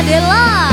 Adela.